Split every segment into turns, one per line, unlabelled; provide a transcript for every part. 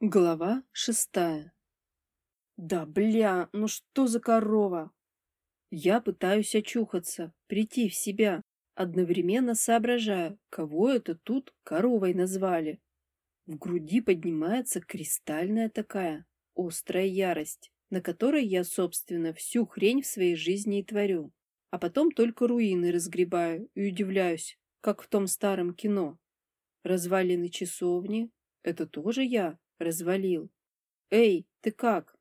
Глава шестая. Да бля, ну что за корова? Я пытаюсь очухаться, прийти в себя, одновременно соображая, кого это тут коровой назвали. В груди поднимается кристальная такая, острая ярость, на которой я, собственно, всю хрень в своей жизни и творю. А потом только руины разгребаю и удивляюсь, как в том старом кино. Развалины часовни — это тоже я развалил. «Эй, ты как?»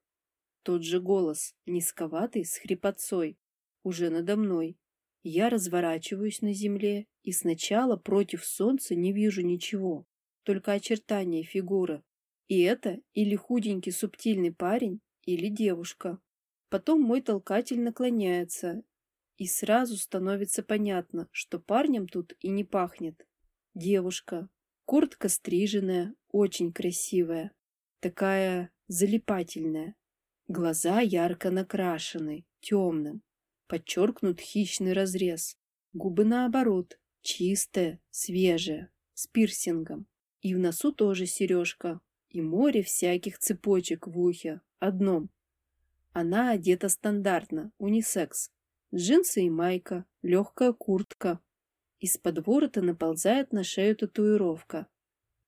Тот же голос, низковатый, с хрипотцой, уже надо мной. Я разворачиваюсь на земле и сначала против солнца не вижу ничего, только очертания фигуры. И это или худенький субтильный парень, или девушка. Потом мой толкатель наклоняется, и сразу становится понятно, что парнем тут и не пахнет. Девушка, Куртка стриженная, очень красивая, такая залипательная. Глаза ярко накрашены, темным, подчеркнут хищный разрез. Губы наоборот, чистая, свежая, с пирсингом. И в носу тоже сережка, и море всяких цепочек в ухе, одном. Она одета стандартно, унисекс. Джинсы и майка, легкая куртка, из-под ворота наползает на шею татуировка.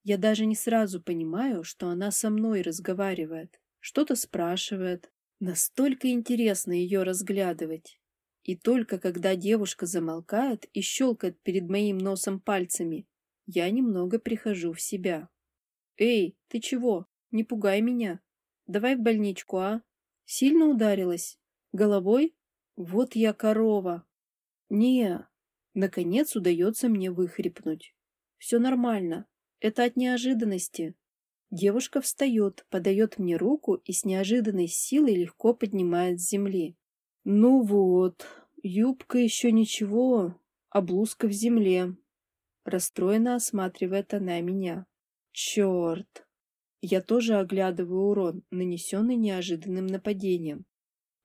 Я даже не сразу понимаю, что она со мной разговаривает, что-то спрашивает. Настолько интересно ее разглядывать. И только когда девушка замолкает и щелкает перед моим носом пальцами, я немного прихожу в себя. «Эй, ты чего? Не пугай меня. Давай в больничку, а? Сильно ударилась? Головой? Вот я корова. Не, Наконец удается мне выхрипнуть. Все нормально. Это от неожиданности. Девушка встает, подает мне руку и с неожиданной силой легко поднимает с земли. Ну вот, юбка еще ничего, а блузка в земле. Расстроенно осматривает она меня. Черт! Я тоже оглядываю урон, нанесенный неожиданным нападением,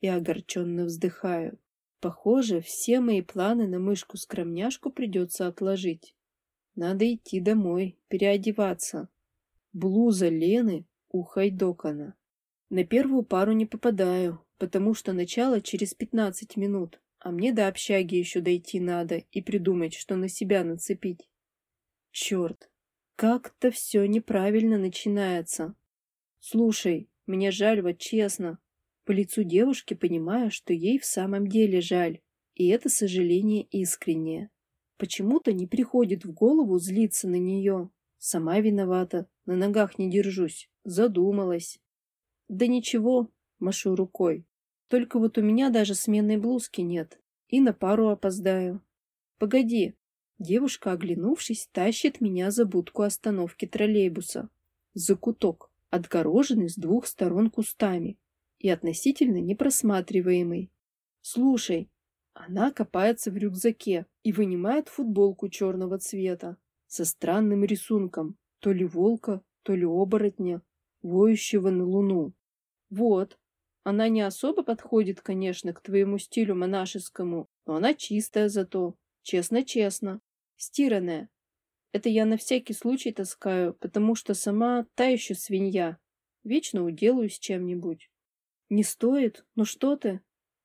и огорченно вздыхаю. Похоже, все мои планы на мышку-скромняшку придется отложить. Надо идти домой, переодеваться. Блуза Лены ухайдокана. На первую пару не попадаю, потому что начало через пятнадцать минут, а мне до общаги еще дойти надо и придумать, что на себя нацепить. Черт, как-то все неправильно начинается. Слушай, мне жаль, вот честно, по лицу девушки понимаю, что ей в самом деле жаль, и это сожаление искреннее. Почему-то не приходит в голову злиться на нее. Сама виновата, на ногах не держусь, задумалась. Да ничего, машу рукой. Только вот у меня даже сменной блузки нет, и на пару опоздаю. Погоди. Девушка, оглянувшись, тащит меня за будку остановки троллейбуса. За куток, отгороженный с двух сторон кустами и относительно непросматриваемый. Слушай, она копается в рюкзаке и вынимает футболку черного цвета со странным рисунком, то ли волка, то ли оборотня, воющего на луну. Вот, она не особо подходит, конечно, к твоему стилю монашескому, но она чистая зато, честно-честно, стиранная. Это я на всякий случай таскаю, потому что сама та еще свинья. Вечно уделаюсь чем-нибудь. Не стоит? Ну что ты?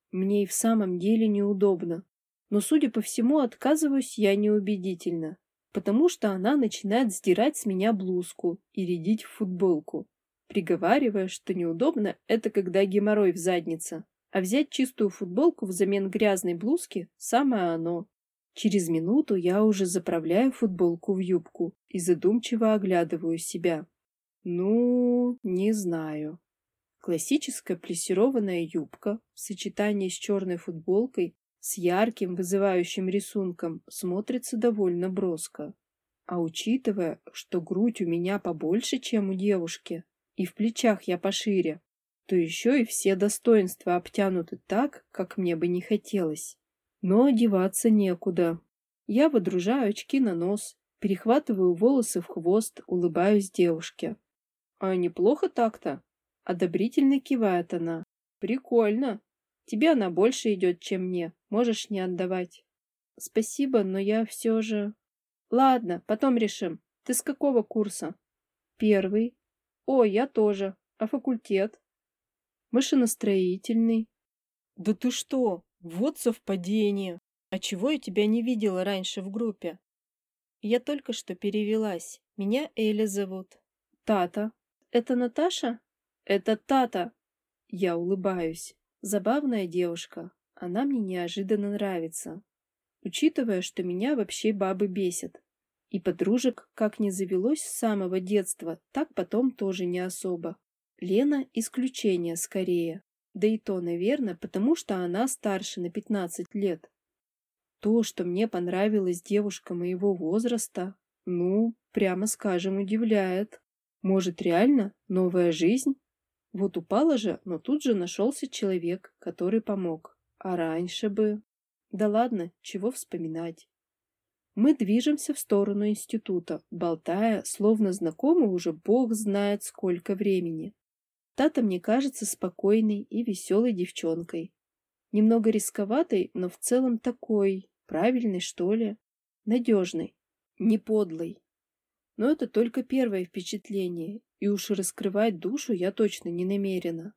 Мне и в самом деле неудобно. Но, судя по всему, отказываюсь я неубедительно, потому что она начинает сдирать с меня блузку и рядить в футболку, приговаривая, что неудобно это когда геморрой в заднице, а взять чистую футболку взамен грязной блузки – самое оно. Через минуту я уже заправляю футболку в юбку и задумчиво оглядываю себя. Ну, не знаю. Классическая плессированная юбка в сочетании с черной футболкой с ярким вызывающим рисунком смотрится довольно броско. А учитывая, что грудь у меня побольше, чем у девушки, и в плечах я пошире, то еще и все достоинства обтянуты так, как мне бы не хотелось. Но одеваться некуда. Я водружаю очки на нос, перехватываю волосы в хвост, улыбаюсь девушке. А неплохо так-то? Одобрительно кивает она. Прикольно. Тебе она больше идет, чем мне. Можешь не отдавать. Спасибо, но я все же... Ладно, потом решим. Ты с какого курса? Первый. О, я тоже. А факультет? Машиностроительный. Да ты что? Вот совпадение. А чего я тебя не видела раньше в группе? Я только что перевелась. Меня Эля зовут. Тата. Это Наташа? Это Тата. Я улыбаюсь. Забавная девушка. Она мне неожиданно нравится. Учитывая, что меня вообще бабы бесят. И подружек как не завелось с самого детства, так потом тоже не особо. Лена – исключение скорее. Да и то, наверное, потому что она старше на 15 лет. То, что мне понравилась девушка моего возраста, ну, прямо скажем, удивляет. Может, реально новая жизнь? Вот упала же, но тут же нашелся человек, который помог. А раньше бы... Да ладно, чего вспоминать. Мы движемся в сторону института, болтая, словно знакомы уже бог знает сколько времени. Тата мне кажется спокойной и веселой девчонкой. Немного рисковатой, но в целом такой, правильной, что ли, надежной, не подлой. Но это только первое впечатление, и уж раскрывать душу я точно не намерена.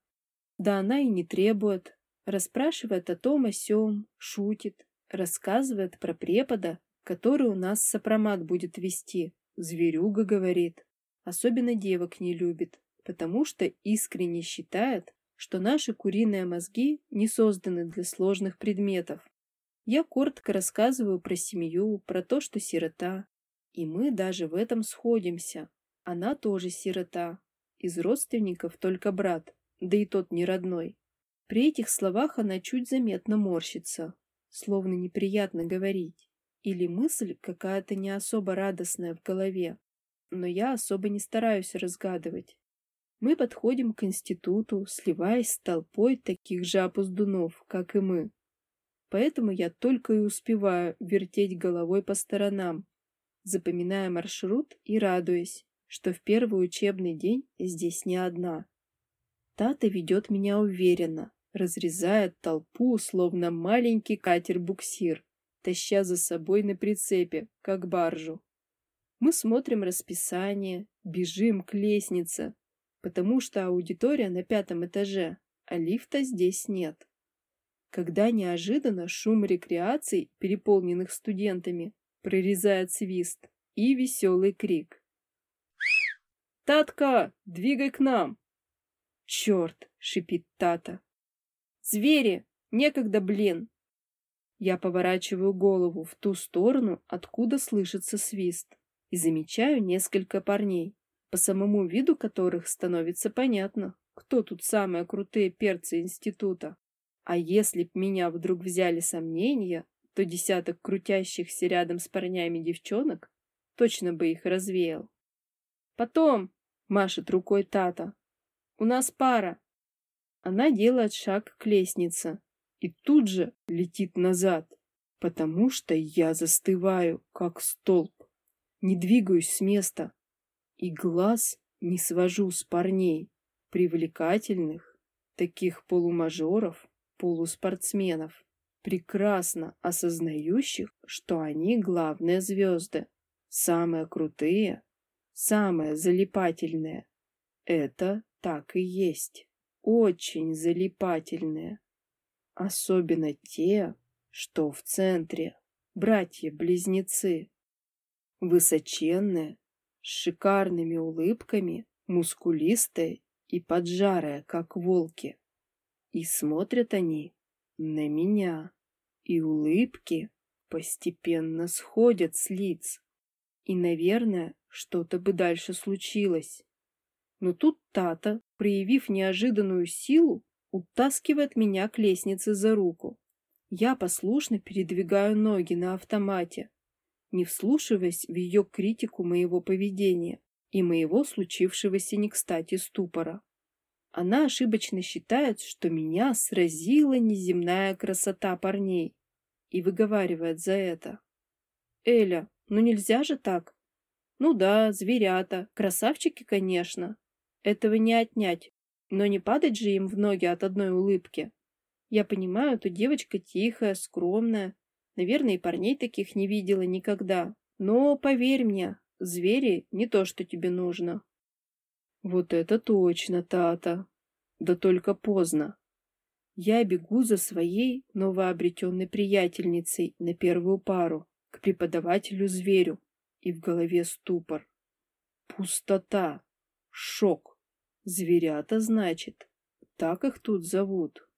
Да она и не требует, расспрашивает о том о сём, шутит, рассказывает про препода, который у нас сопромат будет вести. Зверюга, говорит. Особенно девок не любит, потому что искренне считает, что наши куриные мозги не созданы для сложных предметов. Я коротко рассказываю про семью, про то, что сирота. И мы даже в этом сходимся. Она тоже сирота. Из родственников только брат, да и тот не родной. При этих словах она чуть заметно морщится, словно неприятно говорить. Или мысль какая-то не особо радостная в голове, но я особо не стараюсь разгадывать. Мы подходим к институту, сливаясь с толпой таких же опуздунов, как и мы. Поэтому я только и успеваю вертеть головой по сторонам, запоминая маршрут и радуясь, что в первый учебный день здесь не одна. Тата ведет меня уверенно, разрезает толпу, словно маленький катер-буксир таща за собой на прицепе, как баржу. Мы смотрим расписание, бежим к лестнице, потому что аудитория на пятом этаже, а лифта здесь нет. Когда неожиданно шум рекреаций, переполненных студентами, прорезает свист и веселый крик. «Татка, двигай к нам!» «Черт!» — шипит Тата. «Звери! Некогда, блин!» Я поворачиваю голову в ту сторону, откуда слышится свист, и замечаю несколько парней, по самому виду которых становится понятно, кто тут самые крутые перцы института. А если б меня вдруг взяли сомнения, то десяток крутящихся рядом с парнями девчонок точно бы их развеял. Потом, машет рукой Тата, у нас пара. Она делает шаг к лестнице, и тут же летит назад, потому что я застываю, как столб, не двигаюсь с места и глаз не свожу с парней, привлекательных, таких полумажоров, полуспортсменов, прекрасно осознающих, что они главные звезды, самые крутые, самые залипательные. Это так и есть, очень залипательные. Особенно те, что в центре, братья-близнецы. Высоченные, с шикарными улыбками, мускулистые и поджарые, как волки. И смотрят они на меня, и улыбки постепенно сходят с лиц. И, наверное, что-то бы дальше случилось. Но тут Тата, проявив неожиданную силу, утаскивает меня к лестнице за руку. Я послушно передвигаю ноги на автомате, не вслушиваясь в ее критику моего поведения и моего случившегося не кстати ступора. Она ошибочно считает, что меня сразила неземная красота парней и выговаривает за это. «Эля, ну нельзя же так!» «Ну да, зверята, красавчики, конечно. Этого не отнять, но не падать же им в ноги от одной улыбки. Я понимаю, то девочка тихая, скромная. Наверное, и парней таких не видела никогда. Но поверь мне, звери не то, что тебе нужно. Вот это точно, Тата. Да только поздно. Я бегу за своей новообретенной приятельницей на первую пару к преподавателю-зверю, и в голове ступор. Пустота. Шок. Зверята, значит. Так их тут зовут.